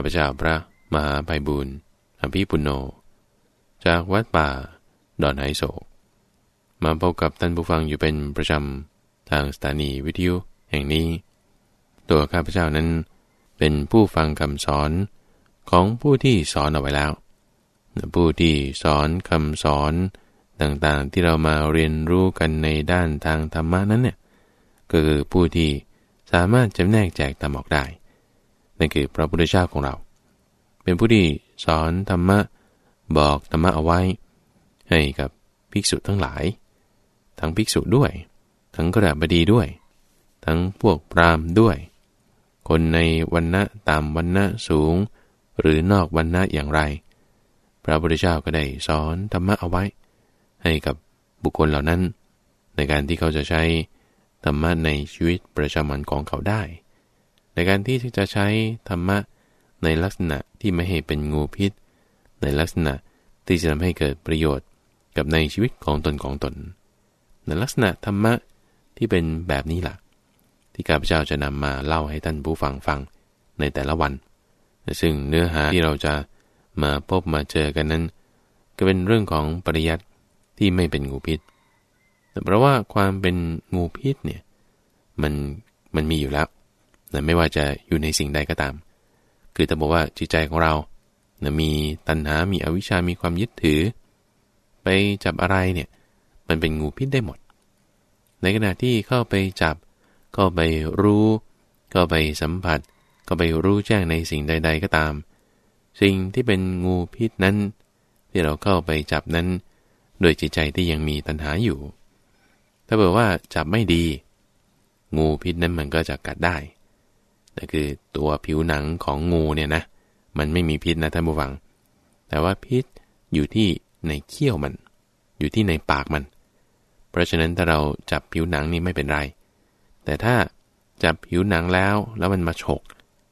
ข้าพเจ้าพระมหาไพบุญอภิปุโน จากวัดป่า ดอนไหโศก มาพบกับท่านผู้ฟังอยู่เป็นประจำทางสถานีวิทยุแห่งนี้ ตัวข้าพเจ้านั้นเป็นผู้ฟังคำสอนของผู้ที่สอนเอาไว้แล้ว ผู้ที่สอนคำสอนต่างๆที่เรามาเรียนรู้กันในด้านทางธรรมะนั้นเนี่ยก็คือผู้ที่สามารถจำแนกแจกตามออกได้ นั่นคือพระพุทธเจ้าของเรา เป็นผู้ที่สอนธรรมะบอกธรรมะเอาไว้ ให้กับภิกษุทั้งหลาย ทั้งภิกษุด้วย ทั้งกระบดีด้วย ทั้งพวกพรามด้วย คนในวันณะต่ำวันณะสูง หรือนอกวันณะอย่างไร พระพุทธเจ้าก็ได้สอนธรรมะเอาไว้ ให้กับบุคคลเหล่านั้น ในการที่เขาจะใช้ธรรมะในชีวิตประจำวันของเขาได้ ในการที่จะใช้ธรรมะในลักษณะที่ไม่ให้เป็นงูพิษ ในลักษณะที่จะทำให้เกิดประโยชน์กับในชีวิตของตนของตน ในลักษณะธรรมะที่เป็นแบบนี้ล่ะ ที่ข้าพเจ้าจะนำมาเล่าให้ท่านผู้ฟังฟังในแต่ละวัน ซึ่งเนื้อหาที่เราจะมาพบมาเจอกันนั้น ก็เป็นเรื่องของปริยัติที่ไม่เป็นงูพิษแต่เพราะว่าความเป็นงูพิษเนี่ยมันมันมีอยู่แล้ว นะไม่ว่าจะอยู่ในสิ่งใดก็ตาม คือถ้าบอกว่าจิตใจของเรานะมีตัณหา มีอวิชามีความยึดถือ ไปจับอะไรเนี่ย มันเป็นงูพิษได้หมด ในขณะที่เข้าไปจับก็ไปรู้ก็ไปสัมผัสก็ไปรู้แจ้งในสิ่งใด ๆ ก็ตาม สิ่งที่เป็นงูพิษนั้น ที่เราเข้าไปจับนั้น โดยจิตใจที่ยังมีตัณหาอยู่ ถ้าบอกว่าจับไม่ดี งูพิษนั้นมันก็จะกัดได้ แต่คือตัวผิวหนังของงูเนี่ยนะ มันไม่มีพิษนะท่านผู้ฟัง แต่ว่าพิษอยู่ที่ในเขี้ยวมัน อยู่ที่ในปากมัน เพราะฉะนั้นถ้าเราจับผิวหนังนี่ไม่เป็นไร แต่ถ้าจับผิวหนังแล้วแล้วมันมาฉก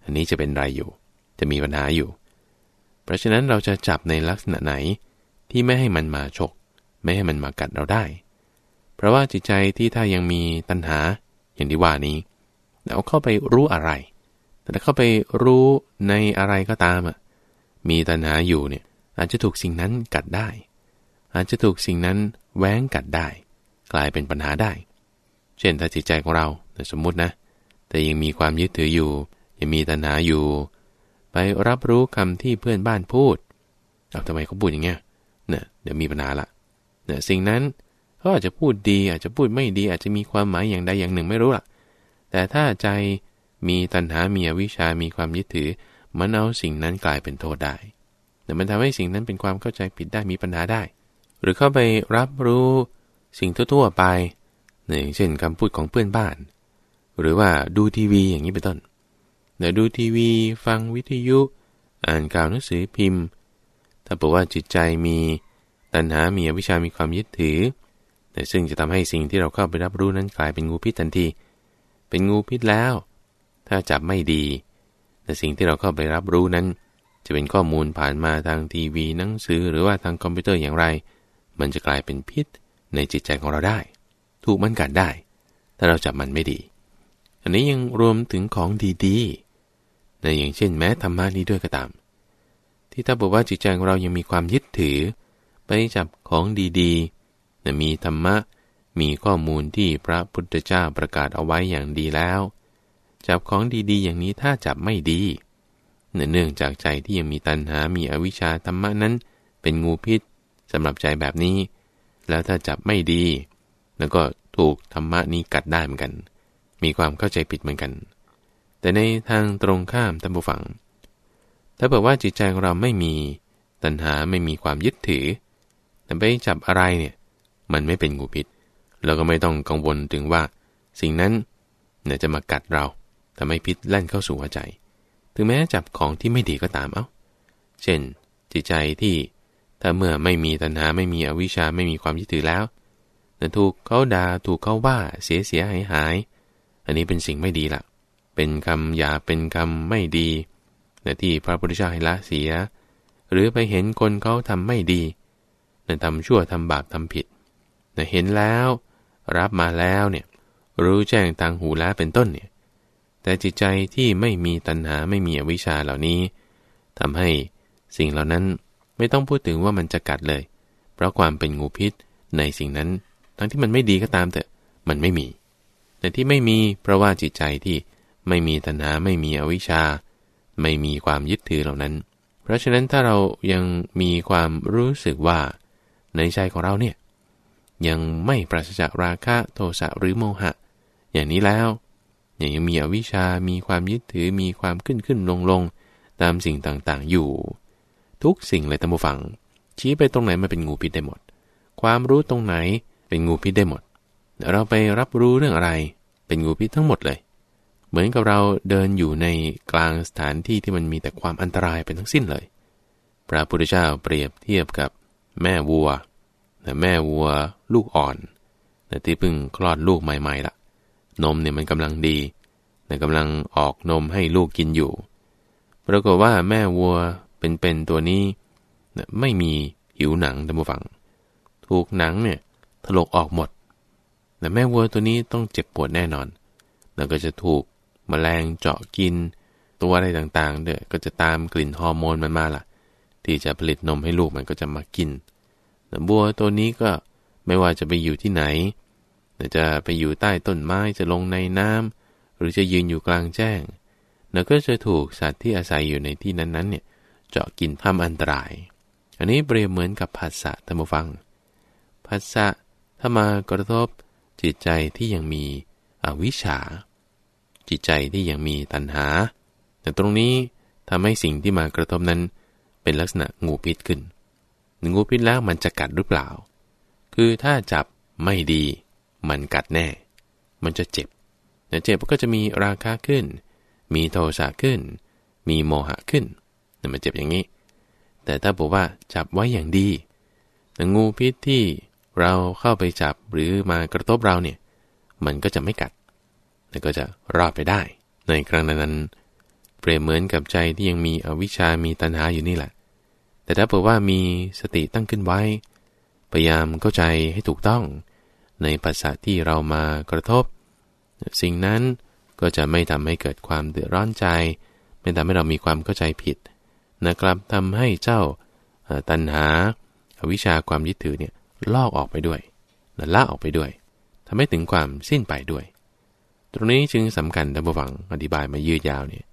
อันนี้จะเป็นไรอยู่ จะมีปัญหาอยู่ เพราะฉะนั้นเราจะจับในลักษณะไหนที่ไม่ให้มันมาฉก ไม่ให้มันมากัดเราได้ เพราะว่าจิตใจที่ถ้ายังมีตัณหาอย่างที่ว่านี้เอาเข้าไปรู้อะไร แต่เข้าไปรู้ในอะไรก็ตามอะมีตัณหาอยู่เนี่ยอาจจะถูกสิ่งนั้นกัดได้ อาจจะถูกสิ่งนั้นแหวงกัดได้ กลายเป็นปัญหาได้ เช่นถ้าจิตใจของเราสมมุตินะ แต่ยังมีความยึดถืออยู่ ยังมีตัณหาอยู่ ไปรับรู้คำที่เพื่อนบ้านพูดเอาทำไมเขาพูดอย่างเงี้ยเนี่ยเดี๋ยวมีปัญหาละเนี่ยสิ่งนั้นเขาอาจจะพูดดีอาจจะพูดไม่ดี อาจจะมีความหมายอย่างใดอย่างหนึ่งไม่รู้ล่ะ แต่ถ้าใจ มีตัณหา มีอวิชามีความยึดถือ มันเอาสิ่งนั้นกลายเป็นโทษได้ แต่มันทำให้สิ่งนั้นเป็นความเข้าใจผิดได้มีปัญหาได้ หรือเข้าไปรับรู้สิ่งทั่วๆไปอย่างเช่นคำพูดของเพื่อนบ้าน หรือว่าดูทีวีอย่างนี้เป็นต้นเดี๋ยวดูทีวี ฟังวิทยุ อ่านข่าวหนังสือพิมพ์ ถ้าบอกว่าจิตใจมีตัณหา มีอวิชามีความยึดถือ แต่ซึ่งจะทำให้สิ่งที่เราเข้าไปรับรู้นั้นกลายเป็นงูพิษทันที เป็นงูพิษแล้ว ถ้าจับไม่ดี แต่สิ่งที่เราเข้าไปรับรู้นั้น จะเป็นข้อมูลผ่านมาทางทีวีหนังสือหรือว่าทางคอมพิวเตอร์อย่างไร มันจะกลายเป็นพิษในจิตใจของเราได้ ถูกมันกัดได้ ถ้าเราจับมันไม่ดี อันนี้ยังรวมถึงของดีๆในอย่างเช่นแม้ธรรมะนี้ด้วยก็ตาม ที่ถ้าบอกว่าจิตใจของเรายังมีความยึดถือ ไปจับของดีๆแต่มีธรรมะมีข้อมูลที่พระพุทธเจ้าประกาศเอาไว้อย่างดีแล้ว จับของดีๆ อย่างนี้ถ้าจับไม่ดีเนื่องจากใจที่ยังมีตัณหา มีอวิชชาธรรมะนั้น เป็นงูพิษสำหรับใจแบบนี้ แล้วถ้าจับไม่ดี แล้วก็ถูกธรรมะนี้กัดได้เหมือนกัน มีความเข้าใจผิดเหมือนกัน แต่ในทางตรงข้ามท่านผู้ฟัง ถ้าบอกว่าจิตใจของเราไม่มีตัณหาไม่มีความยึดถือ แต่ไปจับอะไรเนี่ย มันไม่เป็นงูพิษ เราก็ไม่ต้องกังวลถึงว่า สิ่งนั้นเนี่ยจะมากัดเรา ทำให้พิษแล่นเข้าสู่หัวใจ ถึงแม้จับของที่ไม่ดีก็ตามเอา้า เช่น จิตใจที่ถ้าเมื่อไม่มีตัณหาไม่มีอวิชชาไม่มีความยึดถือแล้วแต่ถูกเขาด่าถูกเขาว่าเสียเสียหายหาย อันนี้เป็นสิ่งไม่ดีละเป็นคำหยาเป็นคำไม่ดีแต่ที่พระพุทธเจ้าให้ละเสีย หรือไปเห็นคนเขาทำไม่ดีแต่ทำชั่วทำบาปทำผิดแต่เห็นแล้ว รับมาแล้วเนี่ยรู้แจ้งทางหูแล้วเป็นต้นเนี่ย แต่จิตใจที่ไม่มีตัณหาไม่มีอวิชชาเหล่านี้ทำให้สิ่งเหล่านั้นไม่ต้องพูดถึงว่ามันจะกัดเลย เพราะความเป็นงูพิษในสิ่งนั้น ทั้งที่มันไม่ดีก็ตามแต่มันไม่มี แต่ที่ไม่มีเพราะว่าจิตใจที่ไม่มีตัณหาไม่มีอวิชชา ไม่มีความยึดถือเหล่านั้น เพราะฉะนั้นถ้าเรายังมีความรู้สึกว่าในใจของเราเนี่ยยังไม่ปราศจากราคะโทสะหรือโมหะ อย่างนี้แล้ว ยังมีอวิชามีความยึดถือมีความขึ้นขึ้นลงลงตามสิ่งต่างๆ อยู่ ทุกสิ่งเลยตามฟัง ชี้ไปตรงไหนมาเป็นงูพิษได้หมด ความรู้ตรงไหนเป็นงูพิษได้หมด เราไปรับรู้เรื่องอะไร เป็นงูพิษทั้งหมดเลย เหมือนกับเราเดินอยู่ในกลางสถานที่ที่มันมีแต่ความอันตรายเป็นทั้งสิ้นเลย พระพุทธเจ้าเปรียบเทียบกับแม่วัวแต่แม่วัวลูกอ่อน แต่ที่เพิ่งคลอดลูกใหม่ๆละ นมเนี่ยมันกำลังดีแต่กำลังออกนมให้ลูกกินอยู่ ปรากฏว่าแม่วัวเป็นๆตัวนี้ไม่มีหิวหนังท่านผู้ฟัง ถูกหนังเนี่ยถลกออกหมดแต่แม่วัวตัวนี้ต้องเจ็บปวดแน่นอน แล้วก็จะถูกมแมลงเจาะกิน ตัวอะไรต่างๆเด้อก็จะตามกลิ่นฮอร์โมนมันมาล่ะ ที่จะผลิตนมให้ลูกมันก็จะมากินบัวตัวนี้ก็ไม่ว่าจะไปอยู่ที่ไหน จะไปอยู่ใต้ต้นไม้จะลงในน้ำหรือจะยืนอยู่กลางแจ้งเราก็จะถูกสัตว์ที่อาศัยอยู่ในที่นั้นๆเนี่ยเจาะกินทำอันตราย อันนี้เปรียบเหมือนกับภาษาธรรมฟังภาษาถ้ามากระทบจิตใจที่ยังมีอวิชชา จิตใจที่ยังมีตัณหา แต่ตรงนี้ทำให้สิ่งที่มากระทบนั้น เป็นลักษณะงูพิษขึ้นงูพิษแล้วมันจะกัดหรือเปล่า คือถ้าจับไม่ดี มันกัดแน่ มันจะเจ็บแต่เจ็บก็จะมีราคาขึ้น มีโทสะขึ้น มีโมหะขึ้นน่มันเจ็บอย่างนี้ แต่ถ้าบอกว่าจับไว้อย่างดีแต่งูพิษที่เราเข้าไปจับหรือมากระทบเราเนี่ย มันก็จะไม่กัดแล้วก็จะรอดไปได้ ในครั้งนั้นเปรียบเหมือนกับใจที่ยังมีอวิชามีตัณหาอยู่นี่แหละ แต่ถ้าเผื่อว่ามีสติตั้งขึ้นไว้ พยายามเข้าใจให้ถูกต้อง ในภาษาที่เรามากระทบ สิ่งนั้นก็จะไม่ทำให้เกิดความเดือดร้อนใจ ไม่ทำให้เรามีความเข้าใจผิดนะครับทำให้เจ้าตัณหาวิชาความยึดถือเนี่ยลอกออกไปด้วยละออกไปด้วยทำให้ถึงความสิ้นไปด้วย ตรงนี้จึงสำคัญดับวังอธิบายมายืดยาวเนี่ย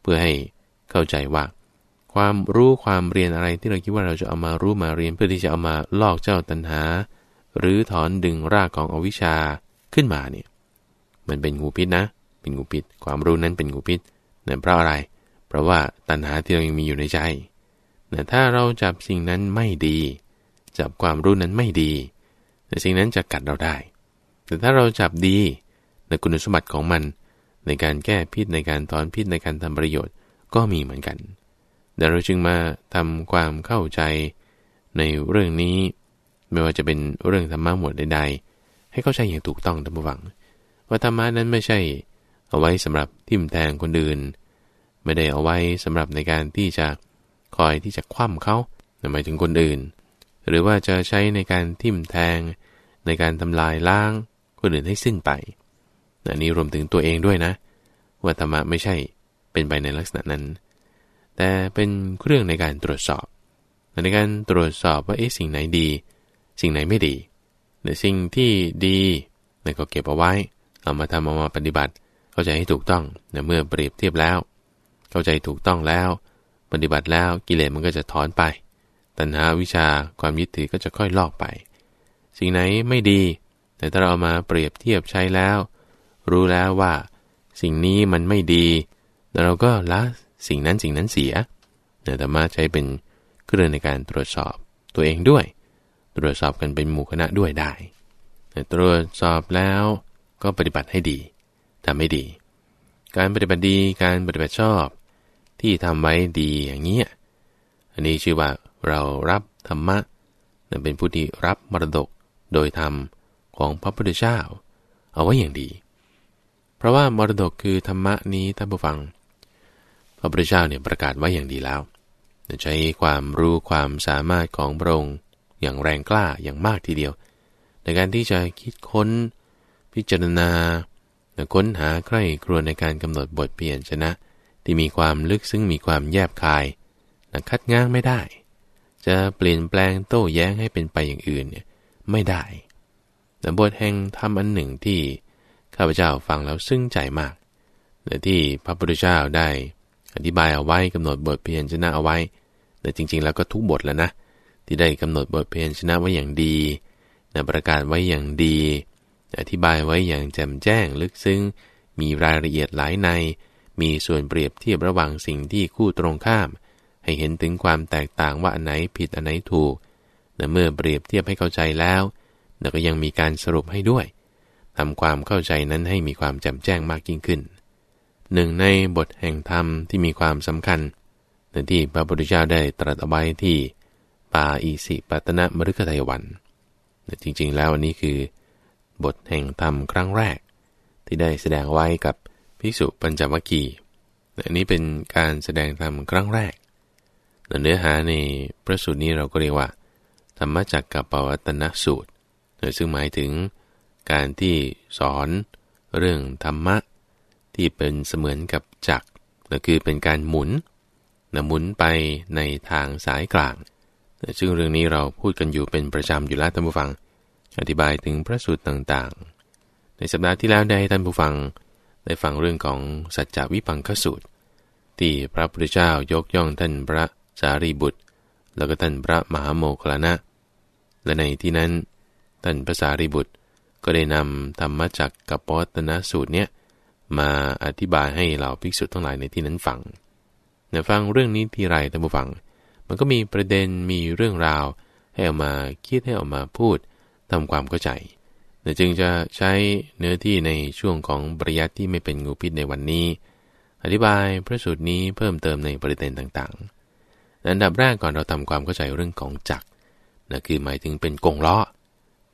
เพื่อให้เข้าใจว่า ความรู้ความเรียนอะไรที่เราคิดว่าเราจะเอามารู้มาเรียนเพื่อที่จะเอามาลอกเจ้าตัณหา หรือถอนดึงรากของอวิชชาขึ้นมาเนี่ยมันเป็นงูพิษนะ เป็นงูพิษ ความรู้นั้นเป็นงูพิษนั่นเพราะอะไร เพราะว่าตัณหาที่เรายังมีอยู่ในใจแต่ถ้าเราจับสิ่งนั้นไม่ดี จับความรู้นั้นไม่ดีแต่สิ่งนั้นจะกัดเราได้ แต่ถ้าเราจับดีในคุณสมบัติของมัน ในการแก้พิษในการถอนพิษในการทำประโยชน์ก็มีเหมือนกันแต่เราจึงมาทำความเข้าใจในเรื่องนี้ ไม่ว่าจะเป็นเรื่องธรรมะหมวดใดๆ ให้เข้าใจอย่างถูกต้องตามบัง ว่าธรรมะนั้นไม่ใช่ เอาไว้สำหรับทิมแทงคนอื่น ไม่ได้เอาไว้สำหรับในการที่จะคอยที่จะคว่ำเขาหมายถึงคนอื่น หรือว่าจะใช้ในการทิมแทง ในการทำลายล้าง คนอื่นให้สิ้นไปอันนี้รวมถึงตัวเองด้วยนะ ว่าธรรมะไม่ใช่เป็นไปในลักษณะนั้น แต่เป็นเครื่องในการตรวจสอบ ในการตรวจสอบว่าเอ๊ะสิ่งไหนดี สิ่งไหนไม่ดีในสิ่งที่ดีเราก็เก็บเอาไว้ เอามาทำเอามาปฏิบัติ เข้าใจให้ถูกต้องเมื่อเปรียบเทียบแล้ว เข้าใจถูกต้องแล้ว ปฏิบัติแล้วกิเลสมันก็จะถอนไป ตัณหาวิชาความยึดถือก็จะค่อยลอกไป สิ่งไหนไม่ดี แต่ถ้าเราเอามาเปรียบเทียบใช้แล้ว รู้แล้วว่า สิ่งนี้มันไม่ดีแต่เราก็ละสิ่งนั้นสิ่งนั้นเสียแต่ธรรมะใช้เป็นเครื่องในการตรวจสอบตัวเองด้วย รวจสอบกันเป็นหมู่คณะด้วยได้ตรวจสอบแล้วก็ปฏิบัติให้ดีทำให้ดี การปฏิบัติดีการปฏิบัติชอบ ที่ทำไว้ดีอย่างนี้อันนี้ชื่อว่าเรารับธรรมะเป็นผู้ที่รับมรดกโดยธรรมของพระพุทธเจ้า เอาไว้อย่างดี เพราะว่ามรดกคือธรรมะนี้ท่านผู้ฟัง พระพุทธเจ้าเนี่ยประกาศไว้อย่างดีแล้ว ใช้ความรู้ความสามารถของพระองค์ อย่างแรงกล้าอย่างมากทีเดียว ในการที่จะคิดค้น พิจารณาค้นหาใคร่ครวญในการกำหนดบทเปลี่ยนชนะ ที่มีความลึกซึ่งมีความแยบคายนะคัดง้างไม่ได้ จะเปลี่ยนแปลงโต้แย้งให้เป็นไปอย่างอื่นเนี่ยไม่ได้แต่บทแห่งธรรมอันหนึ่งที่ข้าพเจ้าฟังแล้วซึ้งใจมากแต่ที่พระพุทธเจ้าได้อธิบายเอาไว้กำหนดบทเพียรชนะเอาไว้ แต่จริงๆ แล้วก็ทุกบทแล้วนะ ที่ได้กำหนดบทเพียรชนะไว้อย่างดีนะประกาศไว้อย่างดี อธิบายไว้อย่างแจ่มแจ้งลึกซึ้ง มีรายละเอียดหลายใน มีส่วนเปรียบเทียบระหว่างสิ่งที่คู่ตรงข้าม ให้เห็นถึงความแตกต่างว่าอันไหนผิดอันไหนถูกแต่เมื่อเปรียบเทียบให้เข้าใจแล้วแล้วก็ยังมีการสรุปให้ด้วยทำความเข้าใจนั้นให้มีความแจ่มแจ้งมากยิ่งขึ้น หนึ่งในบทแห่งธรรมที่มีความสำคัญในที่พระพุทธเจ้าได้ตรัสเอาไว้ที่ ปาอีสิปัตนะมฤคทายวันแต่จริงๆ แล้วอันนี้คือบทแห่งธรรมครั้งแรก ที่ได้แสดงไว้กับภิกษุปัญจวัคคีย์อันนี้เป็นการแสดงธรรมครั้งแรกเนื้อหาในพระสูตรนี้เราก็เรียกว่า ธรรมจักกับปวัตนสูตรซึ่งหมายถึงการที่สอนเรื่องธรรมะ ที่เป็นเสมือนกับจักรคือเป็นการหมุนนะหมุนไปในทางสายกลาง ซึ่งเรื่องนี้เราพูดกันอยู่เป็นประจำอยู่แล้วท่านผู้ฟัง อธิบายถึงพระสูตรต่างๆ ในสัปดาห์ที่แล้วได้ให้ท่านผู้ฟัง ได้ฟังเรื่องของสัจจวิปังคสูตร ที่พระพุทธเจ้ายกย่องท่านพระสารีบุตร แล้วก็ท่านพระมหาโมคลานะ และในที่นั้น ท่านภาษาริบุตรก็ได้นำธรรมจักกับปวัตนสูตรเนี่ยมาอธิบายให้เราภิกษุทั้งหลายในที่นั้นฟังเน่ยฟังเรื่องนี้ทีไรท่านผู้ฟัง มันก็มีประเด็นมีเรื่องราว ให้เอามาคิดให้ออกมาพูดทำความเข้าใจแต่จึงจะใช้เนื้อที่ในช่วงของปริยัติที่ไม่เป็นงูพิษในวันนี้ อธิบายพระสูตรนี้เพิ่มเติมในประเด็นต่างๆ อันดับแรกก่อนเราทำความเข้าใจเรื่องของจักรนะคือหมายถึงเป็นกงล้อ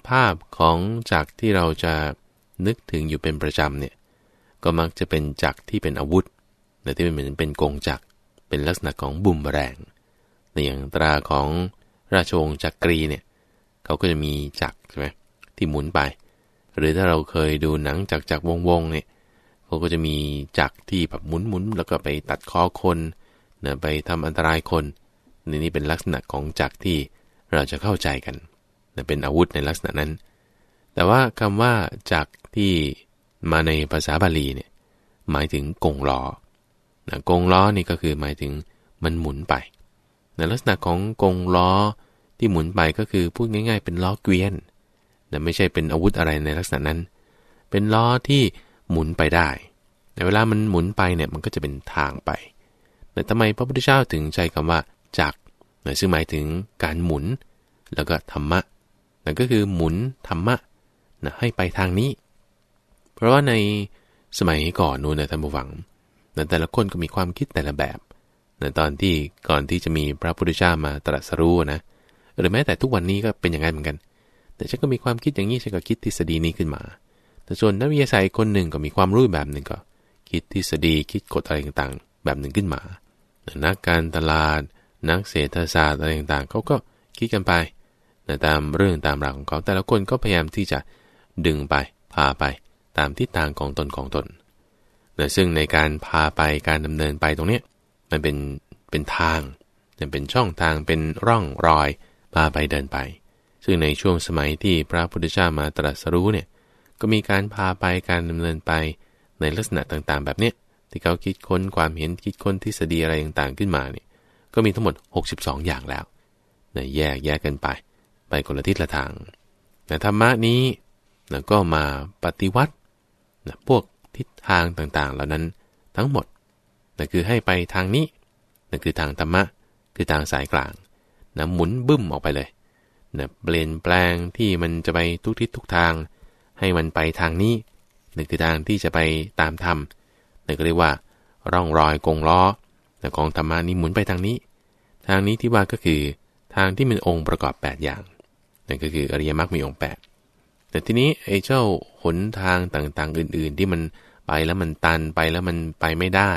ภาพของจักรที่เราจะนึกถึงอยู่เป็นประจำเนี่ยก็มักจะเป็นจักรที่เป็นอาวุธแต่ที่เป็นเหมือนเป็นกงจักรเป็นลักษณะของบุมแรง อย่างตราของราชวงศ์จักรีเนี่ยเขาก็จะมีจักรใช่ไหมที่หมุนไป หรือถ้าเราเคยดูหนังจักรจักรวงวงเนี่ยเขาก็จะมีจักรที่แบบหมุนหมุนแล้วก็ไปตัดคอคนนะไปทำอันตรายคนนี่นี่เป็นลักษณะของจักรที่เราจะเข้าใจกันเป็นอาวุธในลักษณะนั้น แต่ว่าคำว่าจากที่มาในภาษาบาลีเนี่ยหมายถึงกงล้อนะกงล้อนี่ก็คือหมายถึงมันหมุนไป ในลักษณะของกงล้อที่หมุนไปก็คือพูดง่าย ๆ เป็นล้อเกวียน แต่ไม่ใช่เป็นอาวุธอะไรในลักษณะนั้น เป็นล้อที่หมุนไปได้ แต่เวลามันหมุนไปเนี่ยมันก็จะเป็นทางไป แต่ทำไมพระพุทธเจ้าถึงใช้คำว่าจักซึ่งหมายถึงการหมุน แล้วก็ธรรมะนั่นก็คือหมุนธรรมะนะให้ไปทางนี้ เพราะว่าในสมัยก่อนนู้นนะท่านผู้ฟังแต่ละคนก็มีความคิดแต่ละแบบ ในตอนที่ก่อนที่จะมีพระพุทธเจ้ามาตรัสรู้นะหรือแม้แต่ทุกวันนี้ก็เป็นอย่างนั้นเหมือนกัน แต่ฉันก็มีความคิดอย่างนี้ฉันก็คิดทฤษฎีนี้ขึ้นมา แต่ส่วนนักวิทยาศาสตร์คนหนึ่งก็มีความรู้แบบหนึ่งก็ คิดทฤษฎีคิดกฎอะไรต่างๆ แบบหนึ่งขึ้นมา นักการตลาด นักเศรษฐศาสตร์อะไรต่างๆเขาก็คิดกันไปตามเรื่องตามราวของเขาแต่ละคนก็พยายามที่จะดึงไปพาไปตามทิศทางของตนของตนนะซึ่งในการพาไปการดำเนินไปตรงนี้ มันเป็นเป็นทางมันเป็นช่องทางเป็นร่องรอยพาไปเดินไป ซึ่งในช่วงสมัยที่พระพุทธเจ้ามาตรัสรู้เนี่ยก็มีการพาไปการดำเนินไปในลักษณะต่างๆ แบบนี้ที่เขาคิดค้นความเห็นคิดค้นทฤษฎีอะไรต่างๆขึ้นมาเนี่ยก็มีทั้งหมด 62 อย่างแล้วนะแยกแยกกันไป ไปคนละทิศละทางแต่ธรรมะนี้นะก็มาปฏิวัตินะพวกทิศทางต่างๆ เหล่านั้นทั้งหมด นะคือให้ไปทางนี้นะคือทางธรรมะ คือทางสายกลางนะหมุนบึ้มออกไปเลยนะเปลี่ยนแปลงที่มันจะไปทุกทิศทุกทาง ให้มันไปทางนี้นั่นคือทางที่จะไปตามธรรมนั่นก็เรียกว่า ร่องรอยกงล้อแต่ของธรรมานี้หมุนไปทางนี้ ทางนี้ที่ว่าก็คือทางที่เป็นองค์ประกอบ 8 อย่างนั่นก็คืออริยมรรคมีองค์ 8 แต่ทีนี้ไอ้เจ้าหนทางต่างๆ อื่น ๆ ที่มันไปแล้วมันตันไปแล้วมันไปไม่ได้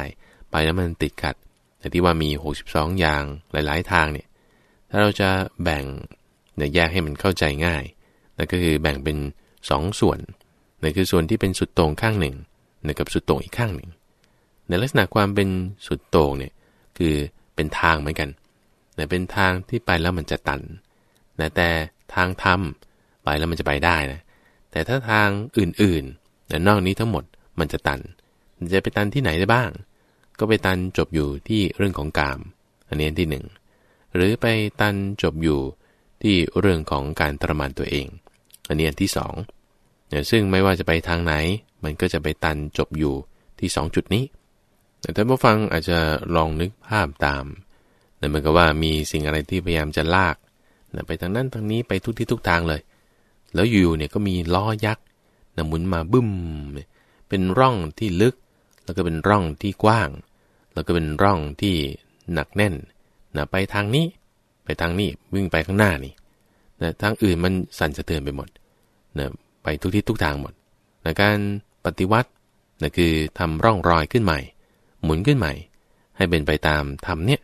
ไปแล้วมันติดขัด แต่ที่ว่ามี 62 อย่างหลาย ๆ ทางเนี่ย ถ้าเราจะแบ่งเนี่ยแยกให้มันเข้าใจง่ายนั่นก็คือแบ่งเป็น 2 ส่วนนั่นคือส่วนที่เป็นสุดโต่งข้างหนึ่งนั่นกับสุดโต่งอีกข้างหนึ่ง ในลักษณะความเป็นสุดโต่งเนี่ยคือเป็นทางเหมือนกันนะเป็นทางที่ไปแล้วมันจะตันนะแต่ทางธรรมไปแล้วมันจะไปได้นะ แต่ถ้าทางอื่นๆนะนอกนี้ทั้งหมดมันจะตัน จะไปตันที่ไหนได้บ้าง ก็ไปตันจบอยู่ที่เรื่องของกาม อันนี้ที่หนึ่งหรือไปตันจบอยู่ที่เรื่องของการทรมานตัวเอง อันนี้อันที่สองเนี่ยซึ่งไม่ว่าจะไปทางไหน มันก็จะไปตันจบอยู่ที่สองจุดนี้แต่ท่านผู้ฟังอาจจะลองนึกภาพตามนั่นหมายความว่ามีสิ่งอะไรที่พยายามจะลากไปทางนั้นทางนี้ไปทุกที่ทุกทางเลย แล้วอยู่เนี่ยก็มีล้อยักษ์นะหมุนมาบึ้ม เป็นร่องที่ลึก แล้วก็เป็นร่องที่กว้าง แล้วก็เป็นร่องที่หนักแน่นนะไปทางนี้ ไปทางนี้วิ่งไปข้างหน้านี่นะทางอื่นมันสั่นสะเทือนไปหมดนะไปทุกที่ทุกทางหมดนะการปฏิวัตินะคือทำร่องรอยขึ้นใหม่ หมุนขึ้นใหม่ ให้เป็นไปตามทำเนี่ย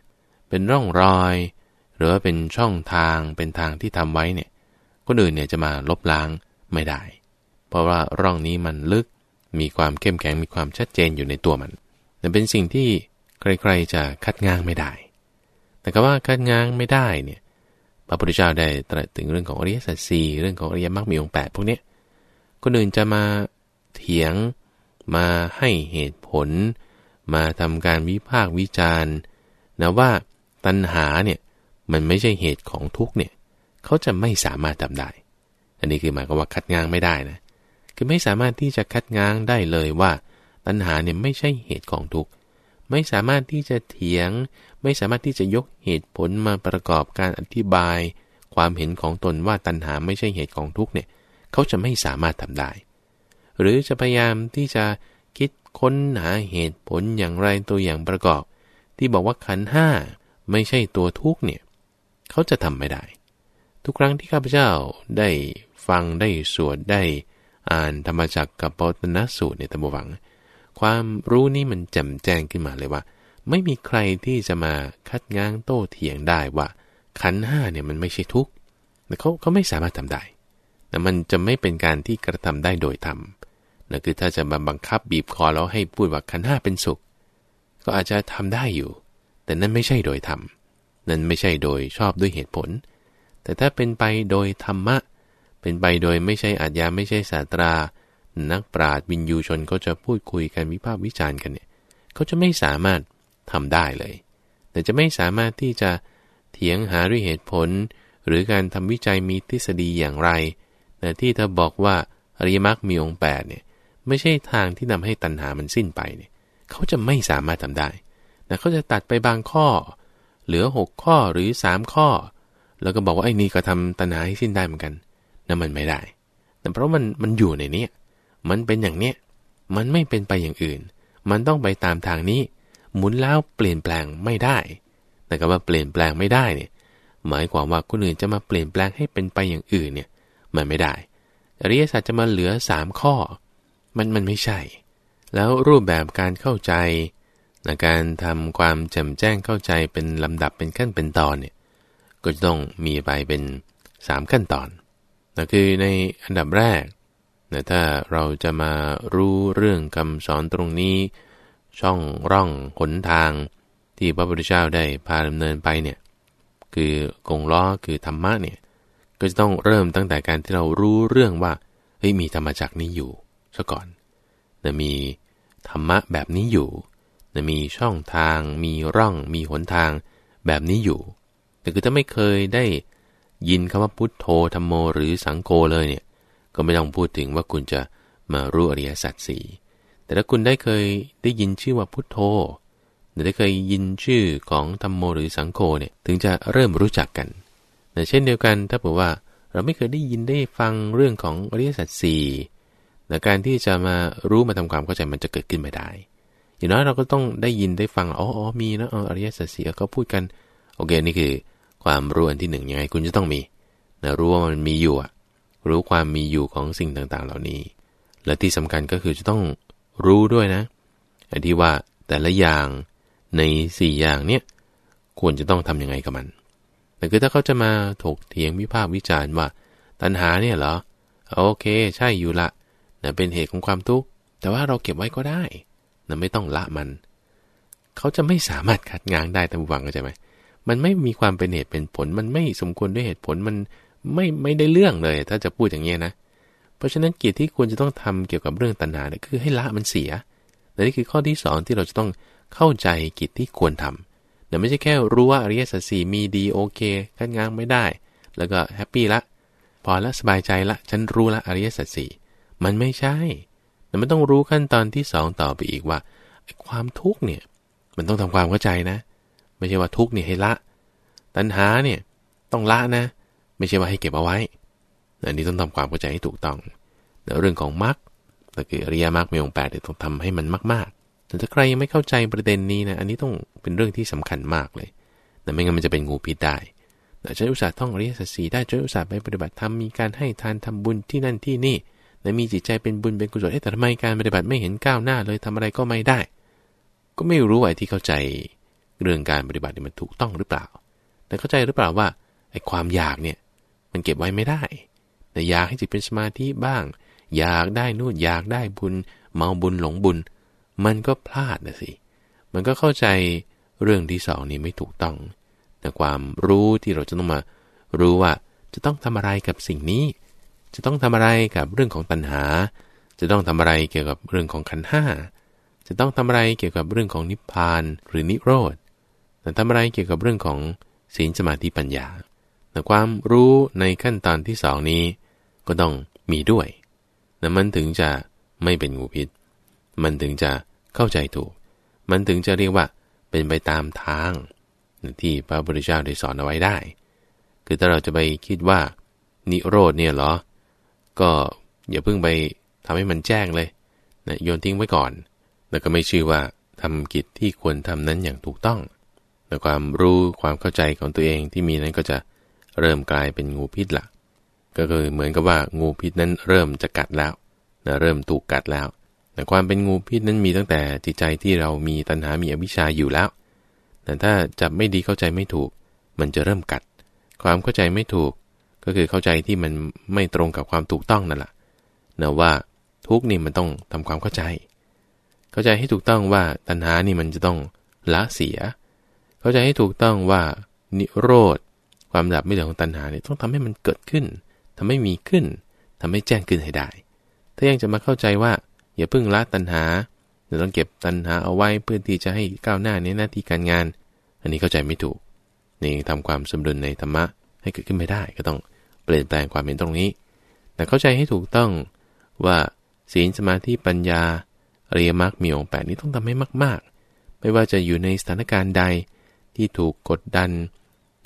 เป็นร่องรอย หรือว่าเป็นช่องทางเป็นทางที่ทำไว้เนี่ยคนอื่นเนี่ยจะมาลบล้างไม่ได้ เพราะว่าร่องนี้มันลึกมีความเข้มแข็งมีความชัดเจนอยู่ในตัวมันแต่เป็นสิ่งที่ ใครๆจะคัดง้างไม่ได้ แต่ก็ว่าคัดง้างไม่ได้เนี่ยพระพุทธเจ้าได้ตรัสถึงเรื่องของอริยสัจสี่เรื่องของอริยมรรคมีองค์แปดพวกนี้คนอื่นจะมาเถียงมาให้เหตุผล มาทำการวิพากษ์วิจารณ์นะว่าตัณหาเนี่ยมันไม่ใช่เหตุของทุกเนี่ยเขาจะไม่สามารถทำได้ อันนี้คือหมายความว่าคัดง้างไม่ได้นะคือไม่สามารถที่จะคัดง้างได้เลยว่า ตัณหาเนี่ยไม่ใช่เหตุของทุกข์ ไม่สามารถที่จะเถียง ไม่สามารถที่จะยกเหตุผลมาประกอบการอธิบาย ความเห็นของตนว่าตัณหาไม่ใช่เหตุของทุกเนี่ยเขาจะไม่สามารถทำได้ หรือจะพยายามที่จะคิดค้นหาเหตุผลอย่างไรตัวอย่างประกอบ ที่บอกว่าขันห้าไม่ใช่ตัวทุกเนี่ยเขาจะทำไม่ได้ ทุกครั้งที่ข้าพเจ้าได้ฟังได้สวดได้อ่านธรรมจักกับปตนสูตรในตัมบวัง ความรู้นี้มันแจ่มแจ้งขึ้นมาเลยว่า ไม่มีใครที่จะมาคัดง้างโต้เถียงได้ว่า ขันห้าเนี่ยมันไม่ใช่ทุกข์แต่เขาเขาไม่สามารถทำได้แต่มันจะไม่เป็นการที่กระทำได้โดยธรรมนั่นคือถ้าจะมาบังคับบีบคอแล้วให้พูดว่าขันห้าเป็นสุข ก็อาจจะทำได้อยู่ แต่นั่นไม่ใช่โดยธรรมนั่นไม่ใช่โดยชอบด้วยเหตุผล แต่ถ้าเป็นไปโดยธรรมะ เป็นไปโดยไม่ใช่อาจยาไม่ใช่ศาสตรา นักปราชญ์วินยูชนเขาจะพูดคุยกันวิพากษ์วิจารณ์กันเนี่ยเขาจะไม่สามารถทำได้เลย แต่จะไม่สามารถที่จะเถียงหาด้วยเหตุผล หรือการทำวิจัยมีทฤษฎีอย่างไรแต่ที่เธอบอกว่าอริยมรรคมีองค์แปดเนี่ยไม่ใช่ทางที่นำให้ตัณหามันสิ้นไปเนี่ยเขาจะไม่สามารถทำได้แต่เขาจะตัดไปบางข้อ เหลือหกข้อหรือสามข้อ แล้วก็บอกว่าไอ้นี่ก็ทำตัณหาให้สิ้นได้เหมือนกันนั่นมันไม่ได้แต่เพราะมันมันอยู่ในนี้ มันเป็นอย่างเนี้ยมันไม่เป็นไปอย่างอื่น มันต้องไปตามทางนี้ หมุนแล้วเปลี่ยนแปลงไม่ได้แต่ก็ว่าเปลี่ยนแปลงไม่ได้เนี่ย หมายความว่าคนอื่นจะมาเปลี่ยนแปลงให้เป็นไปอย่างอื่นเนี่ย มันไม่ได้อริยสัจจะมาเหลือสามข้อ มันมันไม่ใช่ แล้วรูปแบบการเข้าใจในการทำความแจ่มแจ้งเข้าใจเป็นลำดับเป็นขั้นเป็นตอนเนี่ย ก็จะต้องมีไปเป็น 3 ขั้นตอนนั่นคือในอันดับแรก นะถ้าเราจะมารู้เรื่องคำสอนตรงนี้ ช่องร่องหนทางที่พระพุทธเจ้าได้พาดำเนินไปเนี่ยคือกงล้อคือธรรมะเนี่ยก็จะต้องเริ่มตั้งแต่การที่เรารู้เรื่องว่าเฮ้ยมีธรรมจักนี้อยู่ซะก่อนนะมีธรรมะแบบนี้อยู่มีช่องทาง มีร่อง มีหนทางแบบนี้อยู่ แต่คือถ้าไม่เคยได้ยินคำว่าพุทโธธรรมโมหรือสังโฆเลยเนี่ย ก็ไม่ต้องพูดถึงว่าคุณจะมารู้อริยสัจสี่แต่ถ้าคุณได้เคยได้ยินชื่อว่าพุทโธหรือได้เคยยินชื่อของธรรมโมหรือสังโฆเนี่ยถึงจะเริ่มรู้จักกันแต่เช่นเดียวกันถ้าบอกว่าเราไม่เคยได้ยินได้ฟังเรื่องของอริยสัจสี่แต่การที่จะมารู้มาทำความเข้าใจมันจะเกิดขึ้นไม่ได้ อย่างน้อยเราก็ต้องได้ยินได้ฟังอ๋ออมีนะอริยสัจสี่เขาพูดกัน โอเคนี่คือ ความรู้อันที่หนึ่งยังไงคุณจะต้องมีนะรู้ว่ามันมีอยู่อะ รู้ความมีอยู่ของสิ่งต่างๆ เหล่านี้ และที่สำคัญก็คือจะต้องรู้ด้วยนะอที่ว่าแต่ละอย่างในสี่อย่างเนี้ยควรจะต้องทํำยังไงกับมัน แต่คือถ้าเขาจะมาถกเถียงวิพากษ์วิจารณ์ว่า ตัณหาเนี่ยเหรอ โอเค ใช่อยู่ละนะเป็นเหตุของความทุกข์ แต่ว่าเราเก็บไว้ก็ได้นะไม่ต้องละมัน เขาจะไม่สามารถขัดง้างได้ตามหวังเข้าใจไหมมันไม่มีความเป็นเหตุเป็นผล มันไม่สมควรด้วยเหตุผล มัน ไม่ไม่ได้เรื่องเลย ถ้าจะพูดอย่างเงี้นะ เพราะฉะนั้นกิจที่ควรจะต้องทำเกี่ยวกับเรื่องตัณหาเนี่ยคือให้ละมันเสียและนี่คือข้อที่สองที่เราจะต้องเข้าใจกิจที่ควรทำแต่ไม่ใช่แค่รู้ว่าอริยสัจสี่มีดีโอเคกั้นงางไม่ได้ แล้วก็แฮปปี้ละพอละสบายใจละฉันรู้ละอริยสัจสี่มันไม่ใช่ แต่มันต้องรู้ขั้นตอนที่สองต่อไปอีกว่าความทุกข์เนี่ยมันต้องทำความเข้าใจนะ ไม่ใช่ว่าทุกข์เนี่ยให้ละ ตัณหาเนี่ยต้องละนะ ไม่ใช่ว่าให้เก็บเอาไว้อันนี้ต้องทำความเข้าใจให้ถูกต้องเรื่องของมรรคก็คืออริยมรรคมีองค์แปดต้องทำให้มันมากๆ แต่ถ้าใครยังไม่เข้าใจประเด็นนี้นะ อันนี้ต้องเป็นเรื่องที่สำคัญมากเลยแต่ไม่งั้นมันจะเป็นงูพิษได้แต่ฉันอุตส่าห์ท่องอริยสัจสีได้ฉันอุตส่าห์ไปปฏิบัติธรรมมีการให้ทานทำบุญที่นั่นที่นี่และมีจิตใจเป็นบุญเป็นกุศลแต่ทำไมการปฏิบัติไม่เห็นก้าวหน้าเลยทำอะไรก็ไม่ได้ ก็ไม่รู้ไอ้ที่เข้าใจเรื่องการปฏิบัติมันถูกต้องหรือเปล่า แต่เข้าใจหรือเปล่าว่าไอ้ความอยากเนี่ย มันเก็บไว้ไม่ได้ แต่อยากให้จิตเป็นสมาธิบ้าง อยากได้นู่นอยากได้บุญ เมาบุญหลงบุญ มันก็พลาดนะสิ มันก็เข้าใจเรื่องที่สองนี้ไม่ถูกต้อง แต่ความรู้ที่เราจะต้องมา รู้ว่าจะต้องทำอะไรกับสิ่งนี้ จะต้องทำอะไรกับเรื่องของตัณหา จะต้องทำอะไรเกี่ยวกับเรื่องของขันห้า จะต้องทำอะไรเกี่ยวกับเรื่องของนิพพานหรือนิโรธแต่ทำอะไรเกี่ยวกับเรื่องของศีลสมาธิปัญญา แต่ความรู้ในขั้นตอนที่สองนี้ ก็ต้องมีด้วยแต่มันถึงจะไม่เป็นงูพิษ มันถึงจะเข้าใจถูก มันถึงจะเรียกว่าเป็นไปตามทาง ที่พระพุทธเจ้าได้สอนเอาไว้ได้ คือถ้าเราจะไปคิดว่า นิโรธเนี่ยเหรอ ก็อย่าเพิ่งไปทำให้มันแจ้งเลยนะโยนทิ้งไว้ก่อน แล้วก็ไม่ชื่อว่าทำกิจที่ควรทำนั้นอย่างถูกต้อง แต่ความรู้ความเข้าใจของตัวเองที่มีนั้นก็จะ เริ่มกลายเป็นงูพิษละก็คือเหมือนกับว่างูพิษนั้นเริ่มจะกัดแล้วนะเริ่มถูกกัดแล้วแต่ความเป็นงูพิษนั้นมีตั้งแต่จิตใจที่เรามีตัณหา มีอวิชชาอยู่แล้ว แต่ถ้าจับไม่ดีเข้าใจไม่ถูก มันจะเริ่มกัด ความเข้าใจไม่ถูก ก็คือเข้าใจที่มันไม่ตรงกับความถูกต้องนั่นแหละนะว่าทุกนี่มันต้องทำความเข้าใจ เข้าใจให้ถูกต้องว่าตัณหานี่มันจะต้องละเสีย เข้าใจให้ถูกต้องว่านิโรธ ความดับไม่เหลือของตัณหาเนี่ยต้องทำให้มันเกิดขึ้นทำให้มีขึ้นทำให้แจ้งขึ้นให้ได้ ถ้ายังจะมาเข้าใจว่า อย่าเพิ่งละตัณหาเราต้องเก็บตัณหาเอาไว้เพื่อที่จะให้ก้าวหน้าในหน้าที่การงาน อันนี้เข้าใจไม่ถูกนี่ทำความสมดุลในธรรมะให้เกิดขึ้นไม่ได้ ก็ต้องเปลี่ยนแปลงความเห็นตรงนี้ แต่เข้าใจให้ถูกต้องว่าศีลสมาธิปัญญาอริยมรรคมีองค์แปดนี้ต้องทำให้มาก ๆ ไม่ว่าจะอยู่ในสถานการณ์ใดที่ถูกกดดัน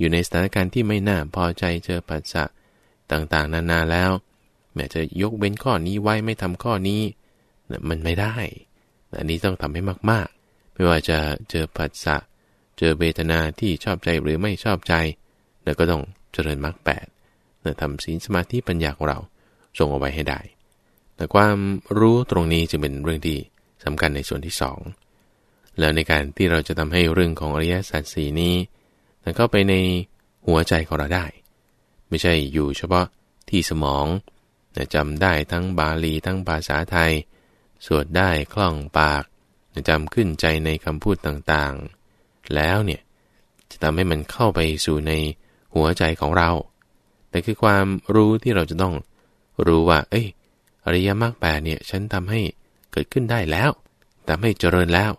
อยู่ในสถานการณ์ที่ไม่น่าพอใจเจอปัจจะต่างๆ นานาแล้ว แม้จะยกเว้นข้อนี้ไว้ไม่ทำข้อนี้มันไม่ได้ อันนี้ต้องทำให้มากๆ ไม่ว่าจะเจอปัจจะเจอเวทนาที่ชอบใจหรือไม่ชอบใจแล้วก็ต้องเจริญมรรคแปดทำศีลสมาธิปัญญาของเราทรงเอาไว้ให้ได้ แต่ความรู้ตรงนี้จึงเป็นเรื่องที่สำคัญในส่วนที่สองแล้วในการที่เราจะทำให้เรื่องของอริยสัจสีนี้ เข้าไปในหัวใจของเราได้ ไม่ใช่อยู่เฉพาะที่สมองจำได้ทั้งบาลีทั้งภาษาไทย สวดได้คล่องปากจำขึ้นใจในคำพูดต่างๆ แล้วเนี่ยจะทำให้มันเข้าไปสู่ในหัวใจของเรา แต่คือความรู้ที่เราจะต้องรู้ว่า เอ้ย อริยมรรคแปดเนี่ย ฉันทำให้เกิดขึ้นได้แล้วทำให้เจริญแล้ว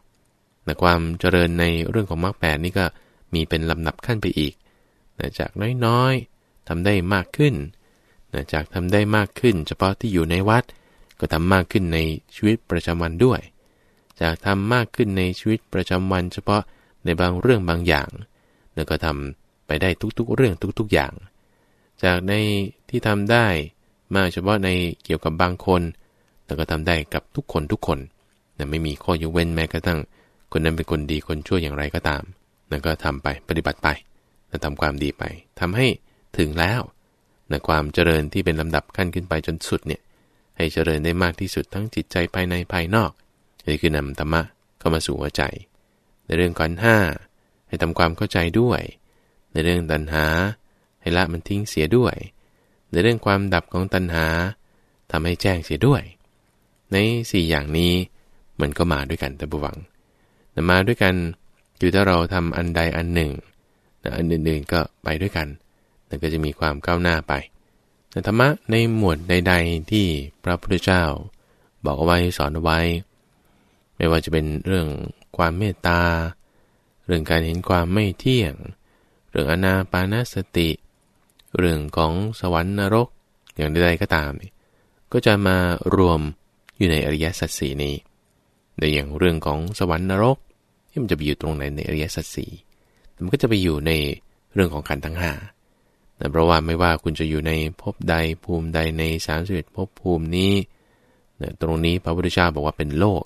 แต่ความเจริญในเรื่องของมรรคแปดนี่ก็ มีเป็นลำดับขั้นไปอีกจากน้อยๆทำได้มากขึ้นจากทำได้มากขึ้น เฉพาะที่อยู่ในวัด ก็ทำมากขึ้นในชีวิตประจำวันด้วย จากทำมากขึ้นในชีวิตประจำวัน เฉพาะในบางเรื่องบางอย่างแล้วก็ทำไปได้ทุกๆ เรื่องทุกๆอย่าง จากในที่ทำได้มากเฉพาะในเกี่ยวกับบางคนแล้วก็ทำได้กับทุกคนทุกคนแต่ไม่มีข้อยกเว้นแม้กระทั่ง คนนั้นเป็นคนดีคนชั่วอย่างไรก็ตาม นั่นก็ทำไปปฏิบัติไปแล้วทำความดีไปทำให้ถึงแล้วนะความเจริญที่เป็นลำดับขั้นขึ้นไปจนสุดเนี่ยให้เจริญได้มากที่สุดทั้งจิตใจภายในภายนอกนี่คือนำธรรมะเข้ามาสู่หัวใจ ในเรื่องก่อนห้าให้ทำความเข้าใจด้วย ในเรื่องตัณหา ให้ละมันทิ้งเสียด้วย ในเรื่องความดับของตัณหาทำให้แจ้งเสียด้วย ในสี่อย่างนี้มันก็มาด้วยกันแต่บุวังแต่มาด้วยกัน คือถ้าเราทำอันใดอันหนึ่งนะอันอื่นๆก็ไปด้วยกันแล้วก็จะมีความก้าวหน้าไปแต่ธรรมะในหมวดใด ๆ ที่พระพุทธเจ้า บอกเอาไว้สอนเอาไว้ ไม่ว่าจะเป็นเรื่องความเมตตา เรื่องการเห็นความไม่เที่ยง เรื่องอนาปานสติ เรื่องของสวรรค์นรก อย่างใดๆก็ตาม ก็จะมารวมอยู่ในอริยสัจสีนี้ในอย่างเรื่องของสวรรค์นรก ที่มันจะไปอยู่ตรงไหนในอริยสัจสีมันก็จะไปอยู่ในเรื่องของขันธ์ทั้งห้าแต่เพราะว่าไม่ว่าคุณจะอยู่ในภพใดภูมิใดในสามสิบเอ็ดภพภูมินี้ ตรงนี้พระพุทธเจ้าบอกว่าเป็นโลก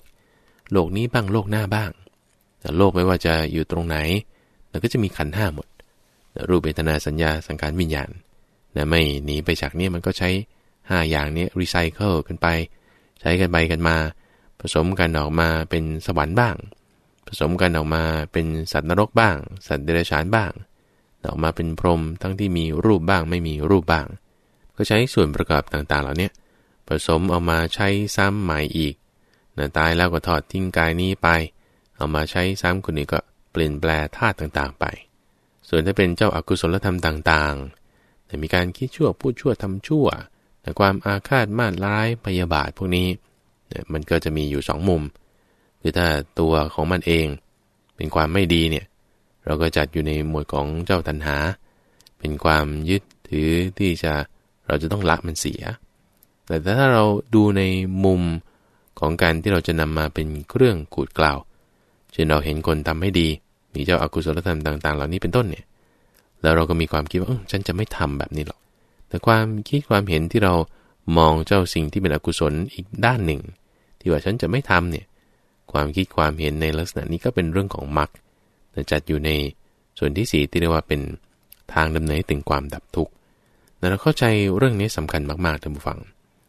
โลกนี้บ้างโลกหน้าบ้าง แต่โลกไม่ว่าจะอยู่ตรงไหนมันก็จะมีขันธ์ห้าหมด รูปเวทนาสัญญาสังขารวิญญาณนะไม่หนีไปจากนี้มันก็ใช้ห้าอย่างนี้รีไซเคิลกันไป ใช้กันไปกันมา ผสมกันออกมาเป็นสวรรค์บ้าง ผสมกันออกมาเป็นสัตว์นรกบ้าง สัตว์เดรัจฉานบ้าง ออกมาเป็นพรหมทั้งที่มีรูปบ้างไม่มีรูปบ้าง ก็ใช้ส่วนประกอบต่างๆ เหล่านี้ผสมเอามาใช้ซ้ำใหม่อีกนะตายแล้วก็ถอดทิ้งกายนี้ไป เอามาใช้ซ้ำคนนี้ก็เปลี่ยนแปลธาตุต่างๆไป ส่วนถ้าเป็นเจ้าอากุศลธรรมต่างๆ แต่มีการคิดชั่วพูดชั่วทำชั่วแต่ความอาฆาตมาดร้ายพยาบาทพวกนี้ มันก็จะมีอยู่สองมุม คือถ้าตัวของมันเองเป็นความไม่ดีเนี่ย เราก็จัดอยู่ในหมวดของเจ้าตัณหา เป็นความยึดถือที่จะเราจะต้องละมันเสีย แต่ถ้าเราดูในมุมของการที่เราจะนำมาเป็นเครื่องขูดกล่าว เช่นเราเห็นคนทำให้ดี มีเจ้าอากุศลธรรมต่าง ๆ เหล่านี้เป็นต้นเนี่ย แล้วเราก็มีความคิดว่าฉันจะไม่ทำแบบนี้หรอก แต่ความคิดความเห็นที่เรามองเจ้าสิ่งที่เป็นอกุศลอีกด้านหนึ่ง ที่ว่าฉันจะไม่ทำเนี่ย ความคิดความเห็นในลักษณะนี้ก็เป็นเรื่องของมรรคจัดอยู่ในส่วนที่สีที่เรียกว่าเป็นทางดำเนินถึงความดับทุกข์เราเข้าใจเรื่องนี้สำคัญมากๆท่านผู้ฟัง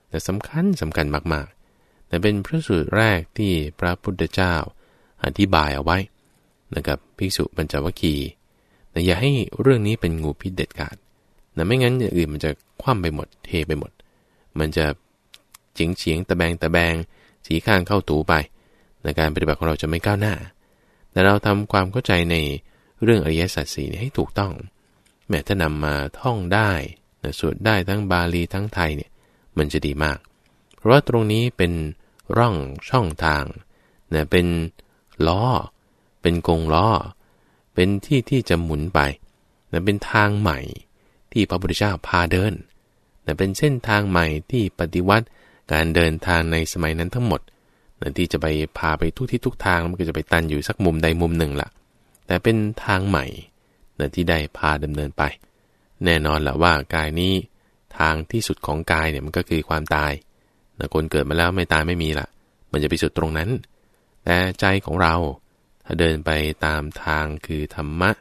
แต่สำคัญสำคัญมากๆ แต่เป็นพระสูตรแรกที่พระพุทธเจ้าอธิบายเอาไว้นะครับภิกษุบรรจวัคคีแต่อย่าให้เรื่องนี้เป็นงูพิษเด็ดขาดนะไม่งั้นอย่างอื่นมันจะคว่ำไปหมดเทไปหมด มันจะเฉียงเฉียงตะแบงตะแบงสีข้างเข้าตูไป ในการปฏิบัติของเราจะไม่ก้าวหน้า แต่เราทำความเข้าใจในเรื่องอริยสัจสี่ให้ถูกต้อง แม้ถ้านำมาท่องได้นะสวดได้ทั้งบาลีทั้งไทยเนี่ยมันจะดีมาก เพราะว่าตรงนี้เป็นร่องช่องทางนะเป็นล้อ เป็นกงล้อ เป็นที่ที่จะหมุนไปนะเป็นทางใหม่ที่พระพุทธเจ้าพาเดินแต่เป็นเส้นทางใหม่ที่ปฏิวัติการเดินทางในสมัยนั้นทั้งหมด นะที่จะไปพาไปทุกที่ทุกทางมันก็จะไปตันอยู่สักมุมใดมุมหนึ่งละ่ะ แต่เป็นทางใหม่นะที่ได้พาดำเนินไป แน่นอนแหละว่ากายนี้ทางที่สุดของกายเนี่ยมันก็คือความตายนะคนเกิดมาแล้วไม่ตายไม่มีละมันจะไปสุดตรงนั้น แต่ใจของเราถ้าเดินไปตามทางคือธรรมะ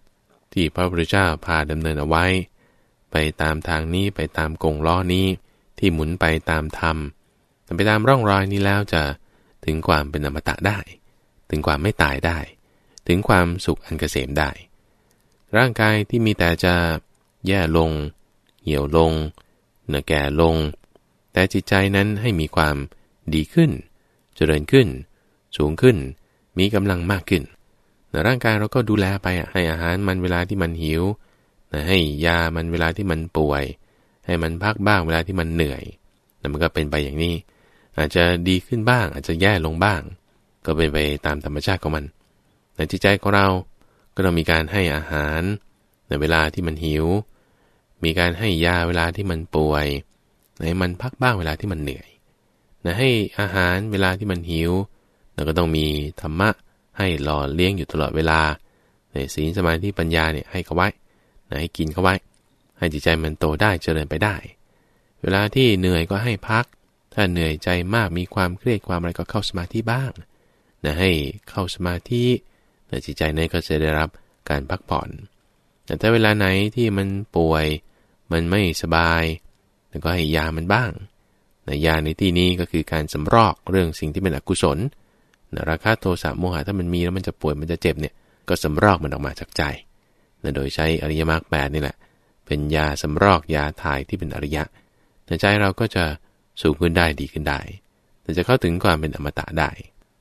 ที่พระพุทธเจ้าพาดำเนินเอาไว้ ไปตามทางนี้ไปตามกงล้อนี้ที่หมุนไปตามธรรมไปตามร่องรอยนี้แล้วจะ ถึงความเป็นอมตะได้ ถึงความไม่ตายได้ ถึงความสุขอันเกษมได้ ร่างกายที่มีแต่จะแย่ลง เหี่ยวลง เนื้อแก่ลง แต่จิตใจนั้นให้มีความดีขึ้น เจริญขึ้น สูงขึ้น มีกำลังมากขึ้นร่างกายเราก็ดูแลไปให้อาหารมันเวลาที่มันหิวให้ยามันเวลาที่มันป่วย ให้มันพักบ้างเวลาที่มันเหนื่อยแล้วมันก็เป็นไปอย่างนี้ อาจจะดีขึ้นบ้าง อาจจะแย่ลงบ้าง ก็เป็นไปตามธรรมชาติของมัน ในจิตใจของเราก็ต้องมีการให้อาหาร ในเวลาที่มันหิว มีการให้ยาเวลาที่มันป่วยให้มันพักบ้างเวลาที่มันเหนื่อยนะให้อาหารเวลาที่มันหิวเราก็ต้องมีธรรมะให้หล่อเลี้ยงอยู่ตลอดเวลา ในศีลสมาธิปัญญาเนี่ยให้เขาไว้ให้กินเข้าไว้ ให้จิตใจมันโตได้เจริญไปได้ เวลาที่เหนื่อยก็ให้พัก ถ้าเหนื่อยใจมากมีความเครียดความอะไรก็เข้าสมาธิบ้างนะให้เข้าสมาธิแต่จิตใจนั้นก็จะได้รับการพักผ่อน แต่ถ้าเวลาไหนที่มันป่วย มันไม่สบายแล้วก็ให้ยามันบ้างนะยาในที่นี้ก็คือการสำรอกเรื่องสิ่งที่เป็นอกุศลนะราคาโทสะโมหะถ้ามันมีแล้วมันจะป่วยมันจะเจ็บเนี่ยก็สำรอกมันออกมาจากใจนะโดยใช้อริยมรรคแปดนี่แหละ เป็นยาสำรอกยาถ่ายที่เป็นอริยะใจเราก็จะ สูงขึ้นได้ดีขึ้นได้ แต่จะเข้าถึงความเป็นอมตะได้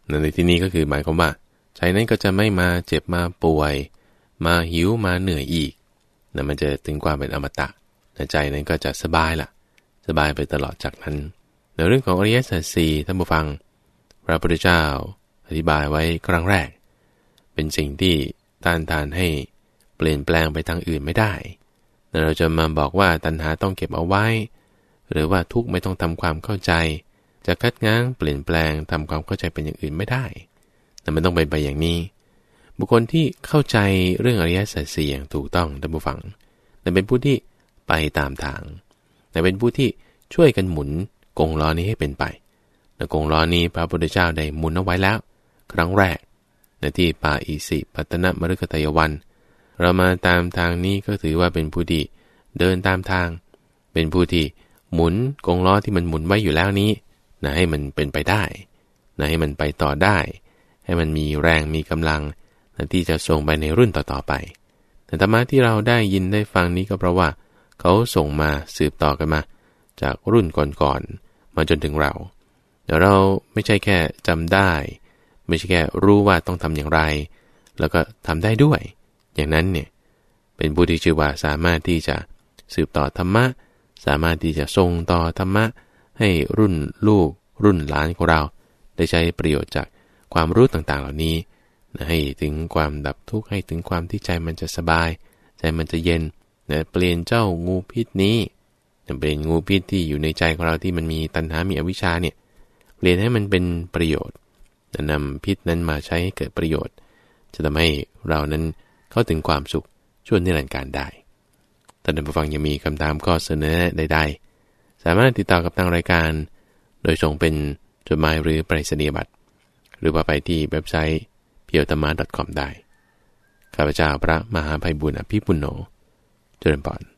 ในที่นี้ก็คือหมายความว่าใจนั้นก็จะไม่มาเจ็บมาป่วย มาหิวมาเหนื่อยอีกนะมันจะถึงความเป็นอมตะใจนั้นก็จะสบายละ่ะ สบายไปตลอดจากนั้นในเรื่องของอริยสัจสี่ท่านผู้ฟัง พระพุทธเจ้า อธิบายไว้ครั้งแรก เป็นสิ่งที่ต้านทานให้เปลี่ยนแปลงไปทางอื่นไม่ได้ เราจะมาบอกว่าตัณหาต้องเก็บเอาไว้ หรือว่าทุกไม่ต้องทำความเข้าใจ จะคัดง้างเปลี่ยนแปลงทำความเข้าใจเป็นอย่างอื่นไม่ได้ แต่มันต้องเป็นไปอย่างนี้ บุคคลที่เข้าใจเรื่องอริยสัจสี่อย่างถูกต้องท่านผู้ฟัง แต่เป็นผู้ที่ไปตามทาง แต่เป็นผู้ที่ช่วยกันหมุนกงล้อนี้ให้เป็นไปแกงล้อนี้พระพุทธเจ้าได้หมุนเอาไว้แล้ว ครั้งแรกในที่ป่าอีสิปัตนมฤคตยวัน เรามาตามทางนี้ก็ถือว่าเป็นผู้ที่เดินตามทาง เป็นผู้ที่ หมุนกงล้อที่มันหมุนไว้อยู่แล้วนี้นะให้มันเป็นไปได้นะให้มันไปต่อได้ ให้มันมีแรงมีกำลังนะที่จะส่งไปในรุ่นต่อๆไป แต่ธรรมะที่เราได้ยินได้ฟังนี้ก็เพราะว่า เขาส่งมาสืบต่อกันมา จากรุ่นก่อนๆมาจนถึงเราเดี๋ยวเราไม่ใช่แค่จำได้ ไม่ใช่แค่รู้ว่าต้องทำอย่างไร แล้วก็ทำได้ด้วย อย่างนั้นเนี่ยเป็นผู้ที่ชื่อว่าสามารถที่จะสืบต่อธรรมะ สามารถที่จะทรงต่อธรรมะ ให้รุ่นลูก รุ่นหลานของเรา ได้ใช้ประโยชน์จากความรู้ต่างๆ เหล่านี้ให้ถึงความดับทุกข์ให้ถึงความที่ใจมันจะสบาย ใจมันจะเย็นนะเปลี่ยนเจ้างูพิษนี้เป็นงูพิษที่อยู่ในใจของเราที่มันมีตัณหา มีอวิชชาเนี่ยเปลี่ยนให้มันเป็นประโยชน์นำพิษนั้นมาใช้ให้เกิดประโยชน์ จะทำให้เรานั้นเข้าถึงความสุขช่วงนิรันดร์การได้ ท่านผู้ฟังยังมีคำถามข้อเสนอใดๆ สามารถติดต่อกับทางรายการ โดยส่งเป็นจดหมายหรือไปรษณียบัตร หรือว่าไปที่เว็บไซต์ p i o t a m a c o m ได้ ข้าพเจ้าพระมหาภัยบุญอภิปุโนเจริญปอน